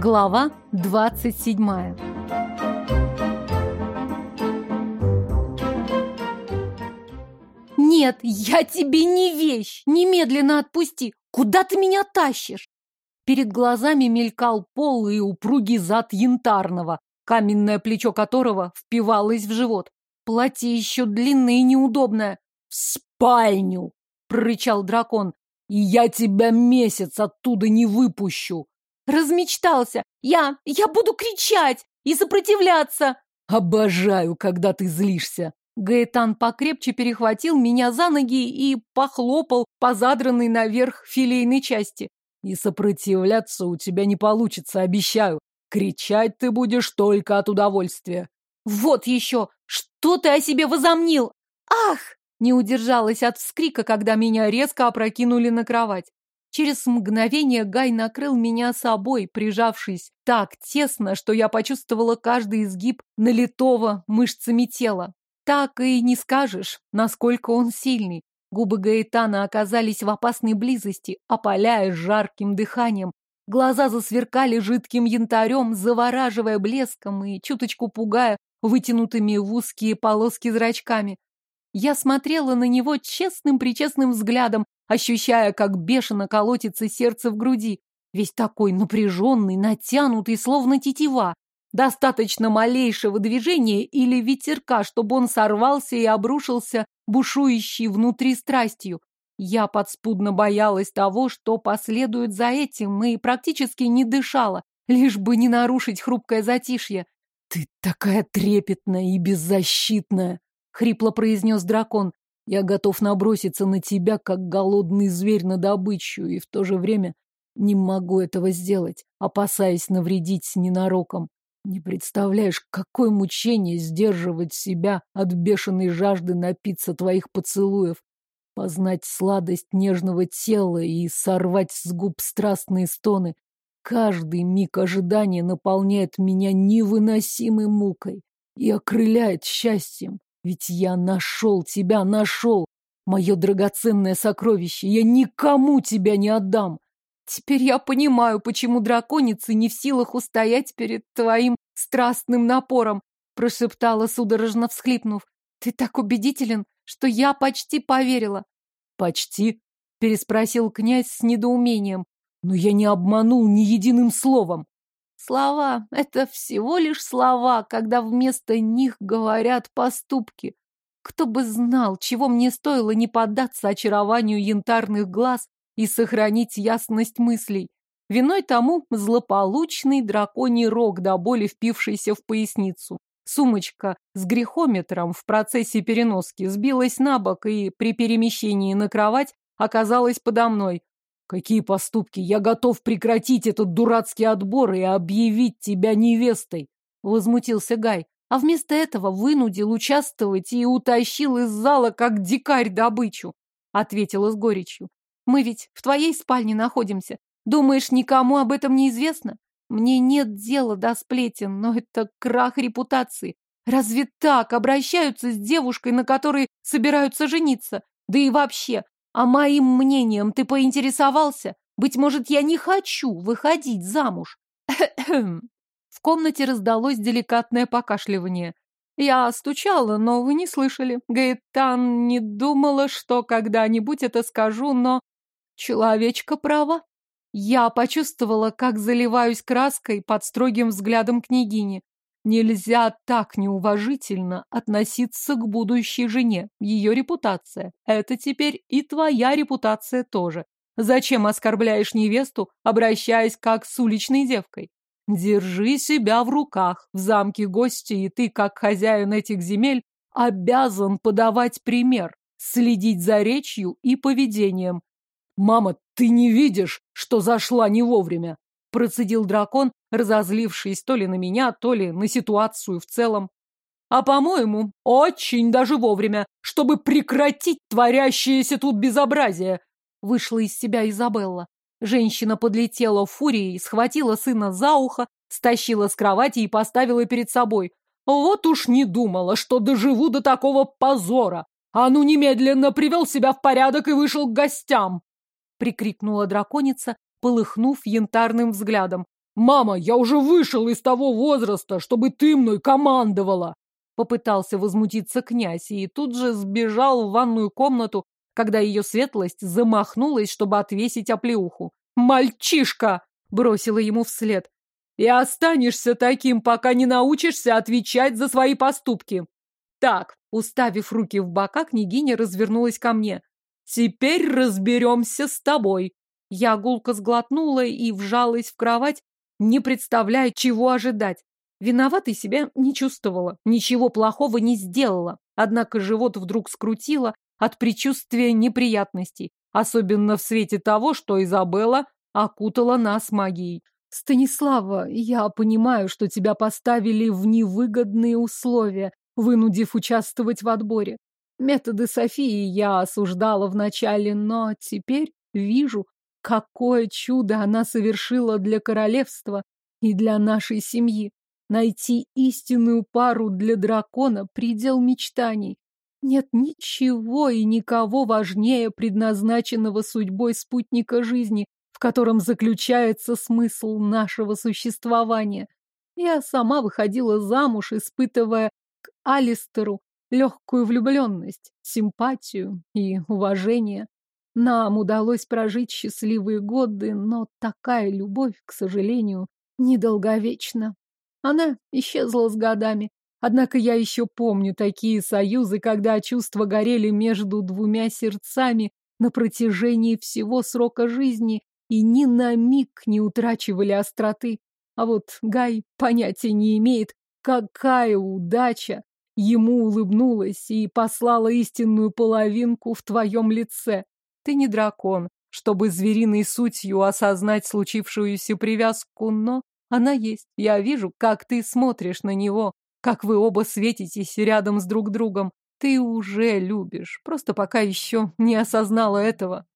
Глава 27 «Нет, я тебе не вещь! Немедленно отпусти! Куда ты меня тащишь?» Перед глазами мелькал пол и упругий зад янтарного, каменное плечо которого впивалось в живот. Платье еще длинное и неудобное. «В спальню!» — прорычал дракон. «И я тебя месяц оттуда не выпущу!» Размечтался. Я... я буду кричать и сопротивляться. Обожаю, когда ты злишься. Гаэтан покрепче перехватил меня за ноги и похлопал по задранной наверх филейной части. И сопротивляться у тебя не получится, обещаю. Кричать ты будешь только от удовольствия. Вот еще! Что ты о себе возомнил? Ах! Не удержалась от вскрика, когда меня резко опрокинули на кровать. Через мгновение Гай накрыл меня собой, прижавшись так тесно, что я почувствовала каждый изгиб налитого мышцами тела. Так и не скажешь, насколько он сильный. Губы Гаэтана оказались в опасной близости, опаляя жарким дыханием. Глаза засверкали жидким янтарем, завораживая блеском и чуточку пугая вытянутыми в узкие полоски зрачками. Я смотрела на него честным-причестным взглядом, ощущая, как бешено колотится сердце в груди. Весь такой напряженный, натянутый, словно тетива. Достаточно малейшего движения или ветерка, чтобы он сорвался и обрушился, бушующий внутри страстью. Я подспудно боялась того, что последует за этим, и практически не дышала, лишь бы не нарушить хрупкое затишье. «Ты такая трепетная и беззащитная!» — хрипло произнес дракон. Я готов наброситься на тебя, как голодный зверь на добычу, и в то же время не могу этого сделать, опасаясь навредить ненароком. Не представляешь, какое мучение сдерживать себя от бешеной жажды напиться твоих поцелуев, познать сладость нежного тела и сорвать с губ страстные стоны. Каждый миг ожидания наполняет меня невыносимой мукой и окрыляет счастьем. Ведь я нашел тебя, нашел. Мое драгоценное сокровище. Я никому тебя не отдам. Теперь я понимаю, почему драконицы не в силах устоять перед твоим страстным напором, прошептала, судорожно всхлипнув. Ты так убедителен, что я почти поверила. Почти? переспросил князь с недоумением. Но я не обманул ни единым словом. Слова — это всего лишь слова, когда вместо них говорят поступки. Кто бы знал, чего мне стоило не поддаться очарованию янтарных глаз и сохранить ясность мыслей. Виной тому злополучный драконий рог до боли впившийся в поясницу. Сумочка с грехометром в процессе переноски сбилась на бок и при перемещении на кровать оказалась подо мной. Какие поступки? Я готов прекратить этот дурацкий отбор и объявить тебя невестой, возмутился Гай. А вместо этого вынудил участвовать и утащил из зала, как дикарь, добычу, ответила с горечью. Мы ведь в твоей спальне находимся. Думаешь, никому об этом не известно? Мне нет дела до сплетен, но это крах репутации. Разве так обращаются с девушкой, на которой собираются жениться? Да и вообще, а моим мнением ты поинтересовался? Быть может, я не хочу выходить замуж. В комнате раздалось деликатное покашливание. Я стучала, но вы не слышали. Гаэтан не думала, что когда-нибудь это скажу, но... Человечка права. Я почувствовала, как заливаюсь краской под строгим взглядом княгини. Нельзя так неуважительно относиться к будущей жене. Ее репутация. Это теперь и твоя репутация тоже. Зачем оскорбляешь невесту, обращаясь как с уличной девкой? Держи себя в руках. В замке гости, и ты, как хозяин этих земель, обязан подавать пример, следить за речью и поведением. Мама, ты не видишь, что зашла не вовремя? Процедил дракон, разозлившись то ли на меня, то ли на ситуацию в целом. А, по-моему, очень даже вовремя, чтобы прекратить творящееся тут безобразие. Вышла из себя Изабелла. Женщина подлетела в фурии, схватила сына за ухо, стащила с кровати и поставила перед собой. Вот уж не думала, что доживу до такого позора. А ну немедленно привел себя в порядок и вышел к гостям. Прикрикнула драконица, полыхнув янтарным взглядом. «Мама, я уже вышел из того возраста, чтобы ты мной командовала!» Попытался возмутиться князь и тут же сбежал в ванную комнату, когда ее светлость замахнулась, чтобы отвесить оплеуху. «Мальчишка!» — бросила ему вслед. «И останешься таким, пока не научишься отвечать за свои поступки!» Так, уставив руки в бока, княгиня развернулась ко мне. «Теперь разберемся с тобой!» Я гулко сглотнула и вжалась в кровать, не представляя, чего ожидать. Виноватой себя не чувствовала, ничего плохого не сделала. Однако живот вдруг скрутило от предчувствия неприятностей, особенно в свете того, что Изабелла окутала нас магией. «Станислава, я понимаю, что тебя поставили в невыгодные условия, вынудив участвовать в отборе. Методы Софии я осуждала вначале, но теперь вижу, Какое чудо она совершила для королевства и для нашей семьи! Найти истинную пару для дракона — предел мечтаний. Нет ничего и никого важнее предназначенного судьбой спутника жизни, в котором заключается смысл нашего существования. Я сама выходила замуж, испытывая к Алистеру легкую влюбленность, симпатию и уважение. Нам удалось прожить счастливые годы, но такая любовь, к сожалению, недолговечна. Она исчезла с годами. Однако я еще помню такие союзы, когда чувства горели между двумя сердцами на протяжении всего срока жизни и ни на миг не утрачивали остроты. А вот Гай понятия не имеет, какая удача ему улыбнулась и послала истинную половинку в твоем лице. Ты не дракон, чтобы звериной сутью осознать случившуюся привязку, но она есть. Я вижу, как ты смотришь на него, как вы оба светитесь рядом с друг другом. Ты уже любишь, просто пока еще не осознала этого.